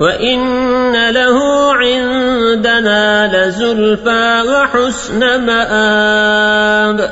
وإن له عندنا لزلفى وحسن مآب